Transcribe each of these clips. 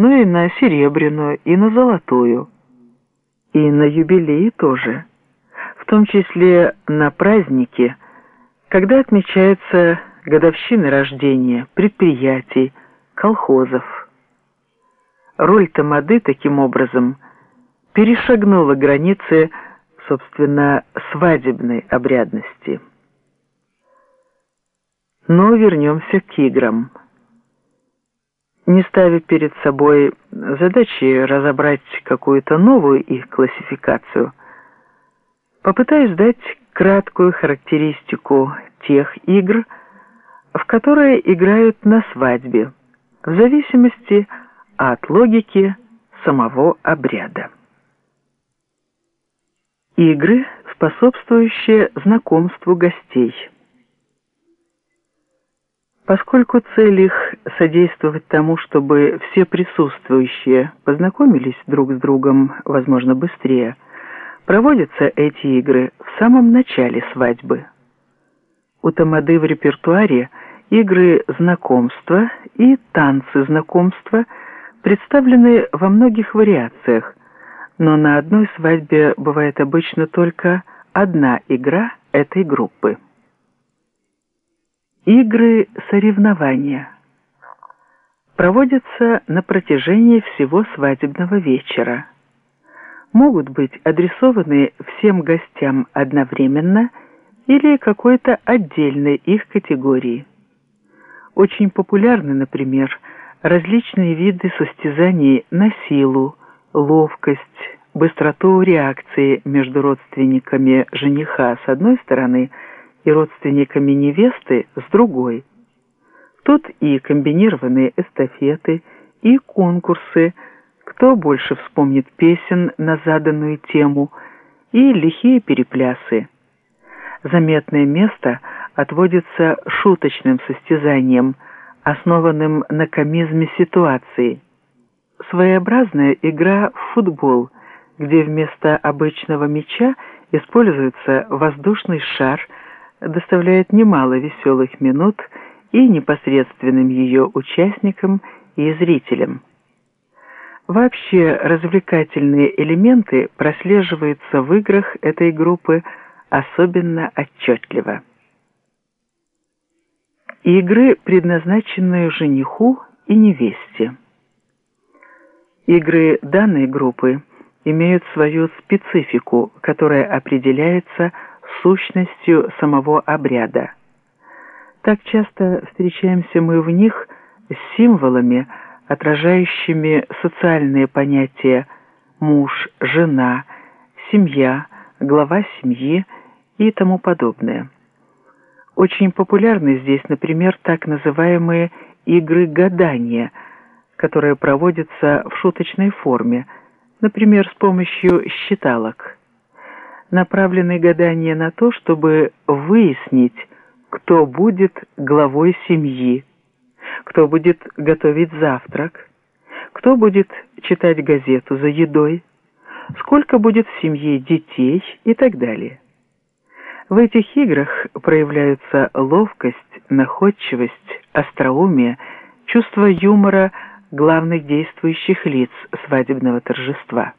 но и на серебряную, и на золотую. И на юбилеи тоже, в том числе на праздники, когда отмечаются годовщины рождения, предприятий, колхозов. Роль тамады таким образом перешагнула границы, собственно, свадебной обрядности. Но вернемся к играм. Не ставя перед собой задачи разобрать какую-то новую их классификацию, попытаюсь дать краткую характеристику тех игр, в которые играют на свадьбе, в зависимости от логики самого обряда. Игры, способствующие знакомству гостей – Поскольку цель их содействовать тому, чтобы все присутствующие познакомились друг с другом, возможно, быстрее, проводятся эти игры в самом начале свадьбы. У тамады в репертуаре игры знакомства и танцы знакомства представлены во многих вариациях, но на одной свадьбе бывает обычно только одна игра этой группы. Игры соревнования проводятся на протяжении всего свадебного вечера. Могут быть адресованы всем гостям одновременно или какой-то отдельной их категории. Очень популярны, например, различные виды состязаний на силу, ловкость, быстроту реакции между родственниками жениха с одной стороны – и родственниками невесты с другой. Тут и комбинированные эстафеты, и конкурсы, кто больше вспомнит песен на заданную тему, и лихие переплясы. Заметное место отводится шуточным состязаниям, основанным на комизме ситуации. Своеобразная игра в футбол, где вместо обычного мяча используется воздушный шар – доставляет немало веселых минут и непосредственным ее участникам и зрителям. Вообще развлекательные элементы прослеживаются в играх этой группы особенно отчетливо. Игры, предназначенные жениху и невесте. Игры данной группы имеют свою специфику, которая определяется сущностью самого обряда. Так часто встречаемся мы в них с символами, отражающими социальные понятия муж, жена, семья, глава семьи и тому подобное. Очень популярны здесь, например, так называемые игры гадания, которые проводятся в шуточной форме, например, с помощью считалок направлены гадания на то, чтобы выяснить, кто будет главой семьи, кто будет готовить завтрак, кто будет читать газету за едой, сколько будет в семье детей и так далее. В этих играх проявляются ловкость, находчивость, остроумие, чувство юмора главных действующих лиц свадебного торжества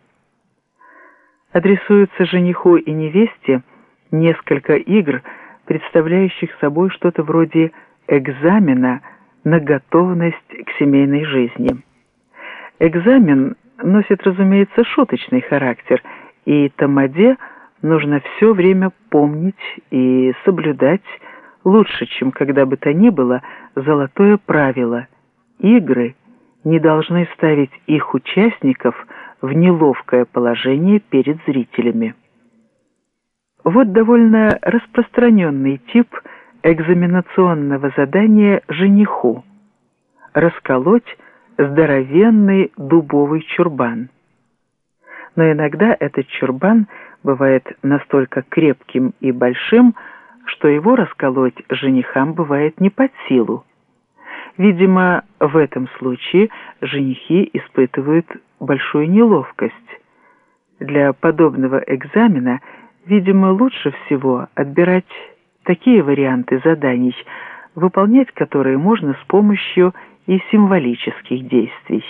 адресуются жениху и невесте несколько игр, представляющих собой что-то вроде экзамена на готовность к семейной жизни. Экзамен носит, разумеется, шуточный характер, и Тамаде нужно все время помнить и соблюдать лучше, чем когда бы то ни было, золотое правило. Игры не должны ставить их участников – в неловкое положение перед зрителями. Вот довольно распространенный тип экзаменационного задания жениху – расколоть здоровенный дубовый чурбан. Но иногда этот чурбан бывает настолько крепким и большим, что его расколоть женихам бывает не под силу. Видимо, в этом случае женихи испытывают большую неловкость. Для подобного экзамена, видимо, лучше всего отбирать такие варианты заданий, выполнять которые можно с помощью и символических действий.